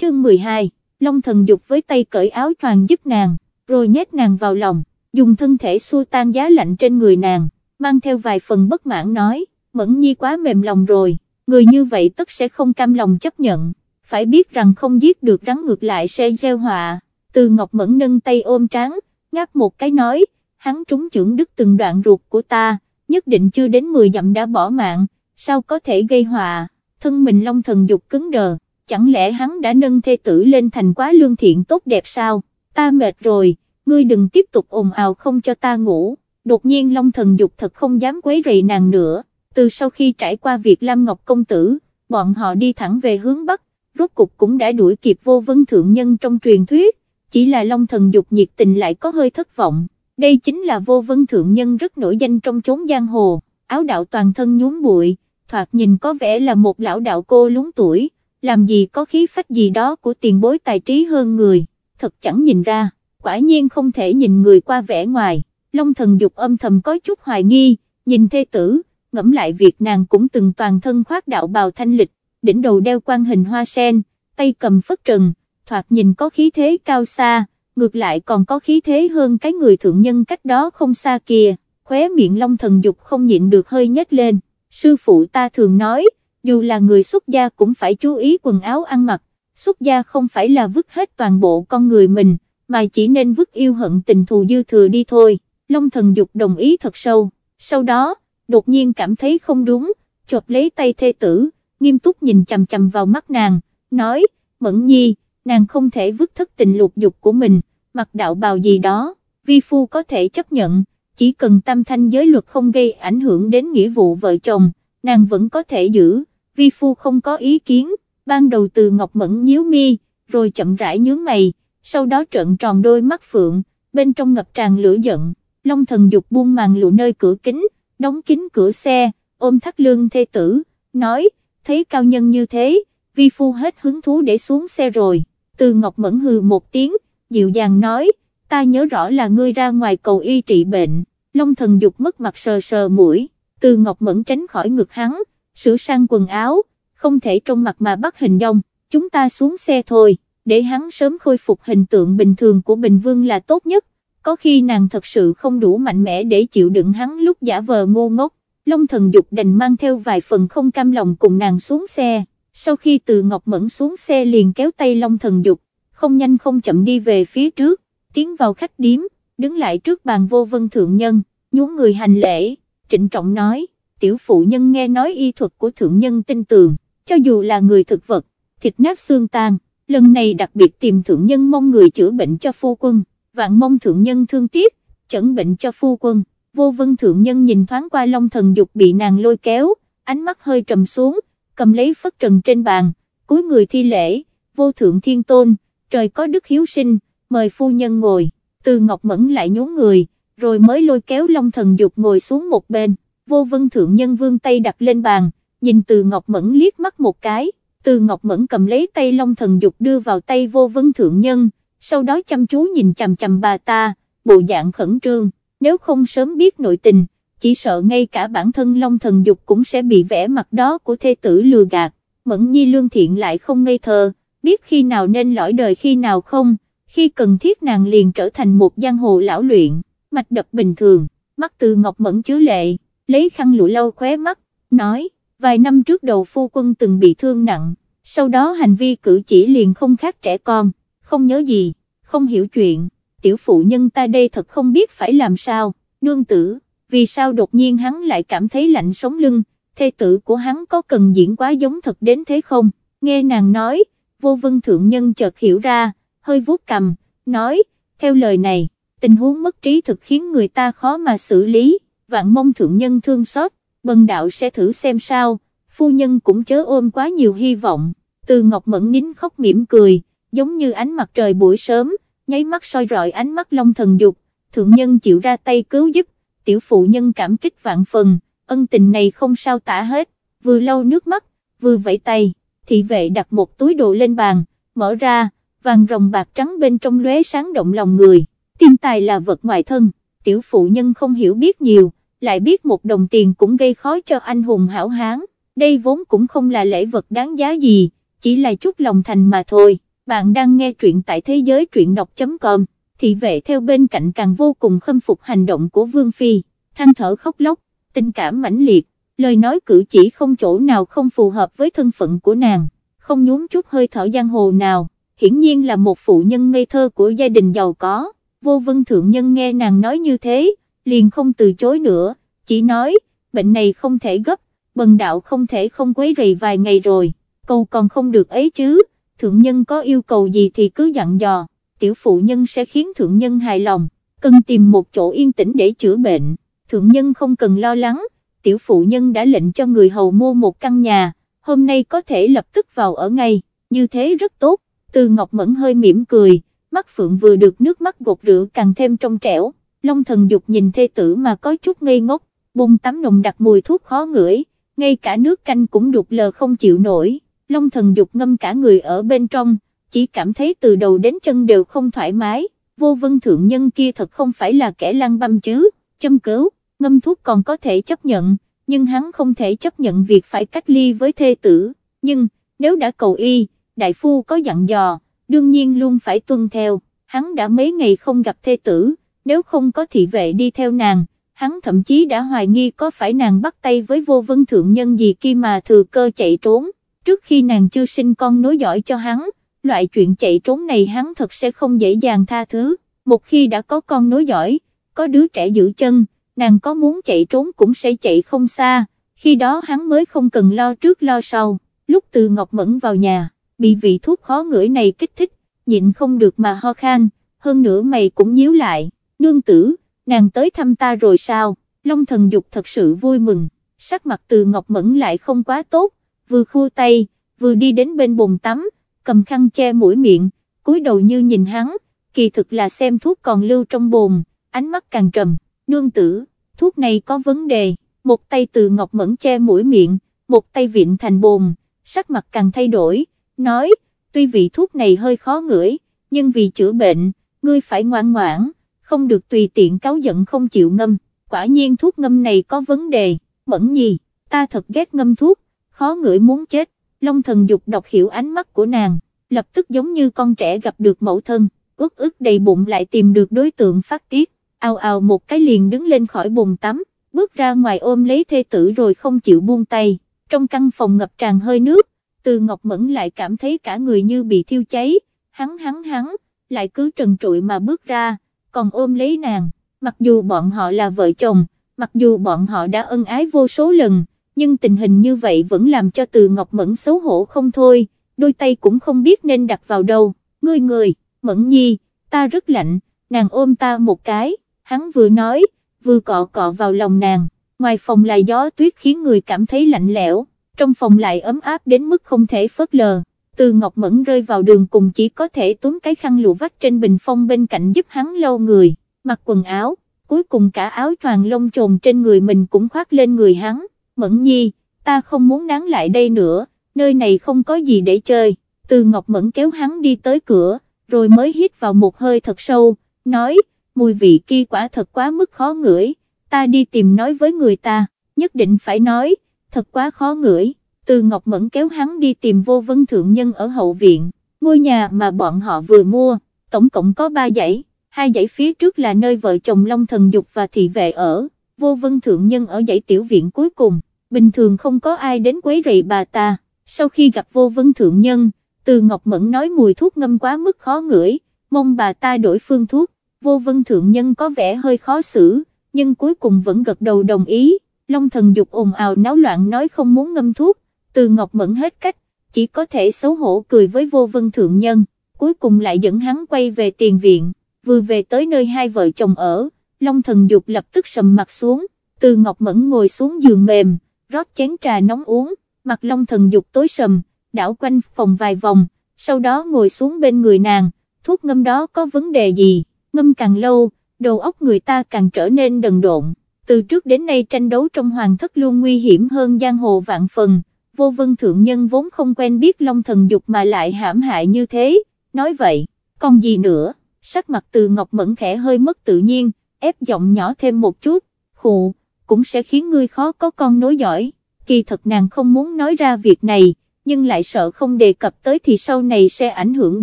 chương 12, Long thần dục với tay cởi áo choàng giúp nàng, rồi nhét nàng vào lòng, dùng thân thể xua tan giá lạnh trên người nàng, mang theo vài phần bất mãn nói, mẫn nhi quá mềm lòng rồi, người như vậy tất sẽ không cam lòng chấp nhận, phải biết rằng không giết được rắn ngược lại sẽ gieo họa, từ Ngọc Mẫn nâng tay ôm tráng, ngáp một cái nói, hắn trúng chưởng đứt từng đoạn ruột của ta, nhất định chưa đến 10 dặm đã bỏ mạng, sao có thể gây họa, thân mình long thần dục cứng đờ, chẳng lẽ hắn đã nâng thê tử lên thành quá lương thiện tốt đẹp sao, ta mệt rồi, ngươi đừng tiếp tục ồn ào không cho ta ngủ, đột nhiên long thần dục thật không dám quấy rầy nàng nữa, từ sau khi trải qua việc Lam Ngọc Công Tử, bọn họ đi thẳng về hướng Bắc, rốt cục cũng đã đuổi kịp vô vân thượng nhân trong truyền thuyết, chỉ là long thần dục nhiệt tình lại có hơi thất vọng, đây chính là vô vân thượng nhân rất nổi danh trong chốn giang hồ, áo đạo toàn thân nhún bụi, thoạt nhìn có vẻ là một lão đạo cô lúng tuổi, làm gì có khí phách gì đó của tiền bối tài trí hơn người, thật chẳng nhìn ra, quả nhiên không thể nhìn người qua vẻ ngoài, long thần dục âm thầm có chút hoài nghi, nhìn thê tử, ngẫm lại việc nàng cũng từng toàn thân khoác đạo bào thanh lịch, đỉnh đầu đeo quan hình hoa sen, tay cầm phất trần, thoạt nhìn có khí thế cao xa, ngược lại còn có khí thế hơn cái người thượng nhân cách đó không xa kìa, khóe miệng long thần dục không nhịn được hơi nhếch lên, sư phụ ta thường nói, dù là người xuất gia cũng phải chú ý quần áo ăn mặc, xuất gia không phải là vứt hết toàn bộ con người mình, mà chỉ nên vứt yêu hận tình thù dư thừa đi thôi, long thần dục đồng ý thật sâu, sau đó, đột nhiên cảm thấy không đúng, chộp lấy tay thê tử, nghiêm túc nhìn chầm chầm vào mắt nàng, nói, mẫn nhi, nàng không thể vứt thất tình lục dục của mình, mặc đạo bào gì đó, vi phu có thể chấp nhận, chỉ cần tam thanh giới luật không gây ảnh hưởng đến nghĩa vụ vợ chồng, nàng vẫn có thể giữ, vi phu không có ý kiến, ban đầu từ Ngọc Mẫn nhíu mi, rồi chậm rãi nhướng mày, sau đó trợn tròn đôi mắt phượng, bên trong ngập tràn lửa giận, Long thần dục buông màn lụa nơi cửa kính, đóng kín cửa xe, ôm thắt lưng thê tử, nói, thấy cao nhân như thế, vi phu hết hứng thú để xuống xe rồi, từ Ngọc Mẫn hừ một tiếng, dịu dàng nói, ta nhớ rõ là ngươi ra ngoài cầu y trị bệnh, Long thần dục mất mặt sờ sờ mũi, từ Ngọc Mẫn tránh khỏi ngực hắn, sửa sang quần áo, không thể trong mặt mà bắt hình dong, chúng ta xuống xe thôi, để hắn sớm khôi phục hình tượng bình thường của Bình Vương là tốt nhất, có khi nàng thật sự không đủ mạnh mẽ để chịu đựng hắn lúc giả vờ ngô ngốc, Long thần dục đành mang theo vài phần không cam lòng cùng nàng xuống xe, sau khi từ Ngọc Mẫn xuống xe liền kéo tay Long thần dục, không nhanh không chậm đi về phía trước, tiến vào khách điếm, đứng lại trước bàn vô vân thượng nhân, nhún người hành lễ, trịnh trọng nói, tiểu phụ nhân nghe nói y thuật của thượng nhân tin tường, cho dù là người thực vật, thịt nát xương tan, lần này đặc biệt tìm thượng nhân mong người chữa bệnh cho phu quân, vạn mong thượng nhân thương tiếc, chẩn bệnh cho phu quân, vô vân thượng nhân nhìn thoáng qua long thần dục bị nàng lôi kéo, ánh mắt hơi trầm xuống, cầm lấy phất trần trên bàn, cúi người thi lễ, vô thượng thiên tôn, trời có đức hiếu sinh, mời phu nhân ngồi, từ ngọc mẫn lại nhún người, rồi mới lôi kéo long thần dục ngồi xuống một bên, vô vân thượng nhân vương tay đặt lên bàn, nhìn từ ngọc mẫn liếc mắt một cái, từ ngọc mẫn cầm lấy tay long thần dục đưa vào tay vô vân thượng nhân, sau đó chăm chú nhìn chằm chằm bà ta, bộ dạng khẩn trương, nếu không sớm biết nội tình, chỉ sợ ngay cả bản thân long thần dục cũng sẽ bị vẽ mặt đó của thê tử lừa gạt, mẫn nhi lương thiện lại không ngây thơ, biết khi nào nên lõi đời khi nào không, khi cần thiết nàng liền trở thành một giang hồ lão luyện, mạch đập bình thường, mắt từ ngọc mẫn chứa lệ, lấy khăn lụa lâu khóe mắt, nói, vài năm trước đầu phu quân từng bị thương nặng, sau đó hành vi cử chỉ liền không khác trẻ con, không nhớ gì, không hiểu chuyện, tiểu phụ nhân ta đây thật không biết phải làm sao, nương tử, vì sao đột nhiên hắn lại cảm thấy lạnh sống lưng, thê tử của hắn có cần diễn quá giống thật đến thế không, nghe nàng nói, vô vân thượng nhân chợt hiểu ra, hơi vuốt cầm, nói, theo lời này, tình huống mất trí thực khiến người ta khó mà xử lý, vạn mong thượng nhân thương xót, bần đạo sẽ thử xem sao, phu nhân cũng chớ ôm quá nhiều hy vọng, từ ngọc mẫn nín khóc mỉm cười, giống như ánh mặt trời buổi sớm, nháy mắt soi rọi ánh mắt long thần dục, thượng nhân chịu ra tay cứu giúp, tiểu phụ nhân cảm kích vạn phần, ân tình này không sao tả hết, vừa lau nước mắt, vừa vẫy tay, thị vệ đặt một túi đồ lên bàn, mở ra, vàng rồng bạc trắng bên trong lóe sáng động lòng người, tiên tài là vật ngoài thân, tiểu phụ nhân không hiểu biết nhiều, lại biết một đồng tiền cũng gây khó cho anh hùng hảo hán, đây vốn cũng không là lễ vật đáng giá gì, chỉ là chút lòng thành mà thôi, bạn đang nghe truyện tại thế giới truyện đọc.com, thị vệ theo bên cạnh càng vô cùng khâm phục hành động của Vương Phi, than thở khóc lóc, tình cảm mãnh liệt, lời nói cử chỉ không chỗ nào không phù hợp với thân phận của nàng, không nhún chút hơi thở giang hồ nào, hiển nhiên là một phụ nhân ngây thơ của gia đình giàu có, vô vân thượng nhân nghe nàng nói như thế, liền không từ chối nữa, chỉ nói, bệnh này không thể gấp, bần đạo không thể không quấy rầy vài ngày rồi, cầu còn không được ấy chứ, thượng nhân có yêu cầu gì thì cứ dặn dò, tiểu phụ nhân sẽ khiến thượng nhân hài lòng, cần tìm một chỗ yên tĩnh để chữa bệnh, thượng nhân không cần lo lắng, tiểu phụ nhân đã lệnh cho người hầu mua một căn nhà, hôm nay có thể lập tức vào ở ngay, như thế rất tốt, từ Ngọc Mẫn hơi mỉm cười, mắt phượng vừa được nước mắt gột rửa càng thêm trong trẻo, Long thần dục nhìn thê tử mà có chút ngây ngốc, bùng tắm nồng đặc mùi thuốc khó ngửi, ngay cả nước canh cũng đục lờ không chịu nổi, Long thần dục ngâm cả người ở bên trong, chỉ cảm thấy từ đầu đến chân đều không thoải mái, vô vân thượng nhân kia thật không phải là kẻ lăng băm chứ, châm cứu, ngâm thuốc còn có thể chấp nhận, nhưng hắn không thể chấp nhận việc phải cách ly với thê tử, nhưng, nếu đã cầu y, đại phu có dặn dò, đương nhiên luôn phải tuân theo, hắn đã mấy ngày không gặp thê tử, nếu không có thị vệ đi theo nàng, hắn thậm chí đã hoài nghi có phải nàng bắt tay với vô vân thượng nhân gì kia mà thừa cơ chạy trốn, trước khi nàng chưa sinh con nối dõi cho hắn, loại chuyện chạy trốn này hắn thật sẽ không dễ dàng tha thứ, một khi đã có con nối dõi, có đứa trẻ giữ chân, nàng có muốn chạy trốn cũng sẽ chạy không xa, khi đó hắn mới không cần lo trước lo sau, lúc từ Ngọc Mẫn vào nhà, bị vị thuốc khó ngửi này kích thích, nhịn không được mà ho khan, hơn nữa mày cũng nhíu lại, nương tử, nàng tới thăm ta rồi sao, Long thần dục thật sự vui mừng, sắc mặt từ Ngọc Mẫn lại không quá tốt, vừa khua tay, vừa đi đến bên bồn tắm, cầm khăn che mũi miệng, cúi đầu như nhìn hắn, kỳ thực là xem thuốc còn lưu trong bồn, ánh mắt càng trầm, nương tử, thuốc này có vấn đề, một tay từ Ngọc Mẫn che mũi miệng, một tay vịn thành bồn, sắc mặt càng thay đổi, nói, tuy vị thuốc này hơi khó ngửi, nhưng vì chữa bệnh, ngươi phải ngoan ngoãn, không được tùy tiện cáo giận không chịu ngâm, quả nhiên thuốc ngâm này có vấn đề, mẫn nhi, ta thật ghét ngâm thuốc, khó ngửi muốn chết, Long thần dục đọc hiểu ánh mắt của nàng, lập tức giống như con trẻ gặp được mẫu thân, ức ức đầy bụng lại tìm được đối tượng phát tiết, ào ào một cái liền đứng lên khỏi bồn tắm, bước ra ngoài ôm lấy thê tử rồi không chịu buông tay, trong căn phòng ngập tràn hơi nước, từ Ngọc Mẫn lại cảm thấy cả người như bị thiêu cháy, hắn hắn hắn, lại cứ trần trụi mà bước ra, còn ôm lấy nàng, mặc dù bọn họ là vợ chồng, mặc dù bọn họ đã ân ái vô số lần, nhưng tình hình như vậy vẫn làm cho từ Ngọc Mẫn xấu hổ không thôi, đôi tay cũng không biết nên đặt vào đâu, ngươi người, Mẫn Nhi, ta rất lạnh, nàng ôm ta một cái, hắn vừa nói, vừa cọ cọ vào lòng nàng, ngoài phòng là gió tuyết khiến người cảm thấy lạnh lẽo, trong phòng lại ấm áp đến mức không thể phớt lờ. Từ Ngọc Mẫn rơi vào đường cùng chỉ có thể túm cái khăn lụa vắt trên bình phong bên cạnh giúp hắn lau người, mặc quần áo, cuối cùng cả áo choàng lông trồn trên người mình cũng khoác lên người hắn, Mẫn Nhi, ta không muốn nán lại đây nữa, nơi này không có gì để chơi, từ Ngọc Mẫn kéo hắn đi tới cửa, rồi mới hít vào một hơi thật sâu, nói, mùi vị kia quả thật quá mức khó ngửi, ta đi tìm nói với người ta, nhất định phải nói, thật quá khó ngửi, từ Ngọc Mẫn kéo hắn đi tìm vô vân thượng nhân ở hậu viện, ngôi nhà mà bọn họ vừa mua, tổng cộng có ba dãy, hai dãy phía trước là nơi vợ chồng Long Thần Dục và thị vệ ở, vô vân thượng nhân ở dãy tiểu viện cuối cùng, bình thường không có ai đến quấy rầy bà ta, sau khi gặp vô vân thượng nhân, từ Ngọc Mẫn nói mùi thuốc ngâm quá mức khó ngửi, mong bà ta đổi phương thuốc, vô vân thượng nhân có vẻ hơi khó xử, nhưng cuối cùng vẫn gật đầu đồng ý, Long thần dục ồn ào náo loạn nói không muốn ngâm thuốc, từ Ngọc Mẫn hết cách, chỉ có thể xấu hổ cười với vô vân thượng nhân, cuối cùng lại dẫn hắn quay về tiền viện, vừa về tới nơi hai vợ chồng ở, Long thần dục lập tức sầm mặt xuống, từ Ngọc Mẫn ngồi xuống giường mềm, rót chén trà nóng uống, mặt Long thần dục tối sầm, đảo quanh phòng vài vòng, sau đó ngồi xuống bên người nàng, thuốc ngâm đó có vấn đề gì, ngâm càng lâu, đầu óc người ta càng trở nên đần độn, từ trước đến nay tranh đấu trong hoàng thất luôn nguy hiểm hơn giang hồ vạn phần, vô vân thượng nhân vốn không quen biết long thần dục mà lại hãm hại như thế, nói vậy, còn gì nữa, sắc mặt từ ngọc mẫn khẽ hơi mất tự nhiên, ép giọng nhỏ thêm một chút, khụ, cũng sẽ khiến ngươi khó có con nối giỏi, kỳ thật nàng không muốn nói ra việc này, nhưng lại sợ không đề cập tới thì sau này sẽ ảnh hưởng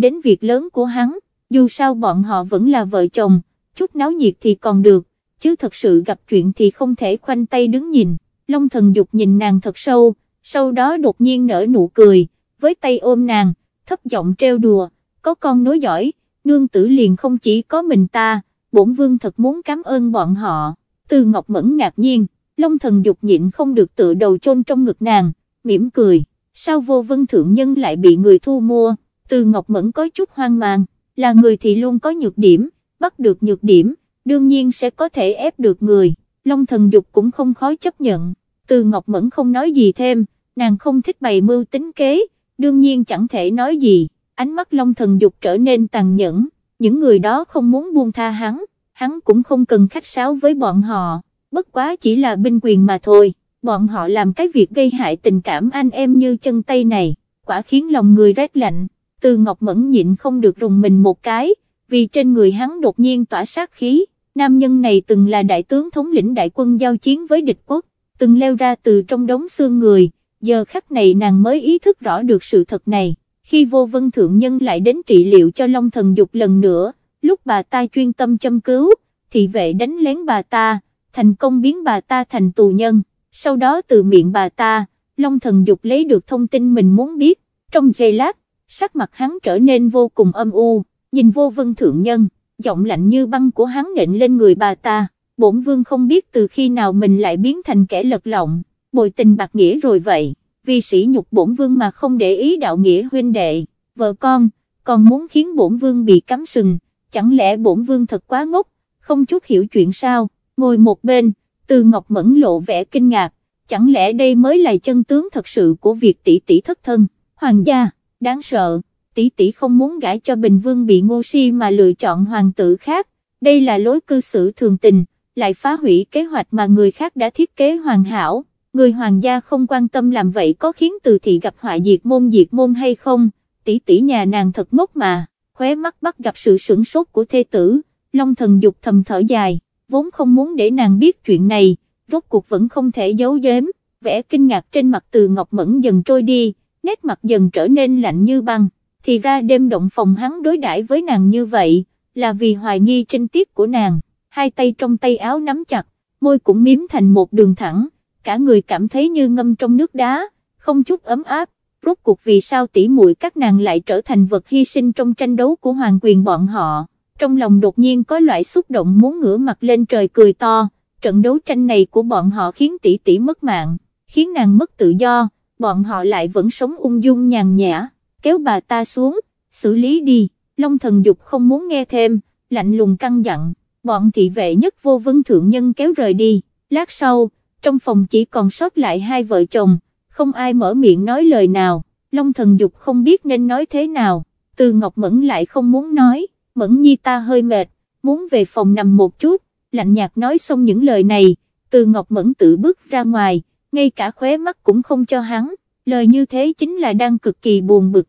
đến việc lớn của hắn, dù sao bọn họ vẫn là vợ chồng, chút náo nhiệt thì còn được, chứ thật sự gặp chuyện thì không thể khoanh tay đứng nhìn, Long thần dục nhìn nàng thật sâu, sau đó đột nhiên nở nụ cười, với tay ôm nàng, thấp giọng treo đùa, có con nối giỏi, nương tử liền không chỉ có mình ta, bổn vương thật muốn cảm ơn bọn họ, từ ngọc mẫn ngạc nhiên, Long thần dục nhịn không được tự đầu chôn trong ngực nàng, mỉm cười, sao vô vân thượng nhân lại bị người thu mua, từ ngọc mẫn có chút hoang mang, là người thì luôn có nhược điểm, bắt được nhược điểm, đương nhiên sẽ có thể ép được người, Long thần dục cũng không khó chấp nhận, từ ngọc mẫn không nói gì thêm, nàng không thích bày mưu tính kế, đương nhiên chẳng thể nói gì, ánh mắt Long thần dục trở nên tàn nhẫn, những người đó không muốn buông tha hắn, hắn cũng không cần khách sáo với bọn họ bất quá chỉ là binh quyền mà thôi, bọn họ làm cái việc gây hại tình cảm anh em như chân tay này, quả khiến lòng người rét lạnh, từ Ngọc Mẫn nhịn không được rùng mình một cái, vì trên người hắn đột nhiên tỏa sát khí, nam nhân này từng là đại tướng thống lĩnh đại quân giao chiến với địch quốc, từng leo ra từ trong đống xương người, giờ khắc này nàng mới ý thức rõ được sự thật này, khi vô vân thượng nhân lại đến trị liệu cho Long thần dục lần nữa, lúc bà ta chuyên tâm châm cứu, thị vệ đánh lén bà ta, thành công biến bà ta thành tù nhân, sau đó từ miệng bà ta, Long thần dục lấy được thông tin mình muốn biết, trong giây lát, sắc mặt hắn trở nên vô cùng âm u, nhìn vô vân thượng nhân, giọng lạnh như băng của hắn nện lên người bà ta, bổn vương không biết từ khi nào mình lại biến thành kẻ lật lọng, bồi tình bạc nghĩa rồi vậy, vì sĩ nhục bổn vương mà không để ý đạo nghĩa huynh đệ, vợ con, còn muốn khiến bổn vương bị cắm sừng, chẳng lẽ bổn vương thật quá ngốc, không chút hiểu chuyện sao? ngồi một bên, từ Ngọc Mẫn lộ vẻ kinh ngạc, chẳng lẽ đây mới là chân tướng thật sự của việc tỷ tỷ thất thân, hoàng gia, đáng sợ, tỷ tỷ không muốn gãi cho Bình Vương bị ngô si mà lựa chọn hoàng tử khác, đây là lối cư xử thường tình, lại phá hủy kế hoạch mà người khác đã thiết kế hoàn hảo, người hoàng gia không quan tâm làm vậy có khiến từ thị gặp họa diệt môn diệt môn hay không, tỷ tỷ nhà nàng thật ngốc mà, khóe mắt bắt gặp sự sửng sốt của thê tử, long thần dục thầm thở dài. Vốn không muốn để nàng biết chuyện này, rốt cuộc vẫn không thể giấu giếm, vẻ kinh ngạc trên mặt từ Ngọc Mẫn dần trôi đi, nét mặt dần trở nên lạnh như băng, thì ra đêm động phòng hắn đối đãi với nàng như vậy, là vì hoài nghi trinh tiết của nàng, hai tay trong tay áo nắm chặt, môi cũng miếm thành một đường thẳng, cả người cảm thấy như ngâm trong nước đá, không chút ấm áp, rốt cuộc vì sao tỉ muội các nàng lại trở thành vật hy sinh trong tranh đấu của hoàng quyền bọn họ? Trong lòng đột nhiên có loại xúc động muốn ngửa mặt lên trời cười to, trận đấu tranh này của bọn họ khiến tỷ tỷ mất mạng, khiến nàng mất tự do, bọn họ lại vẫn sống ung dung nhàn nhã, kéo bà ta xuống, xử lý đi, Long thần dục không muốn nghe thêm, lạnh lùng căng dặn, bọn thị vệ nhất vô vân thượng nhân kéo rời đi, lát sau, trong phòng chỉ còn sót lại hai vợ chồng, không ai mở miệng nói lời nào, Long thần dục không biết nên nói thế nào, từ Ngọc Mẫn lại không muốn nói Mẫn Nhi ta hơi mệt, muốn về phòng nằm một chút, lạnh nhạt nói xong những lời này, từ Ngọc Mẫn tự bước ra ngoài, ngay cả khóe mắt cũng không cho hắn, lời như thế chính là đang cực kỳ buồn bực,